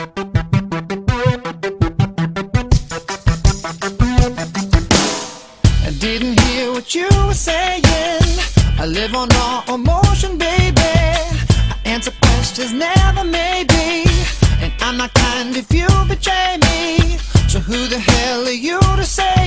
I didn't hear what you were saying. I live on raw emotion, baby. I answer questions, never maybe. And I'm not kind if you betray me. So who the hell are you to say?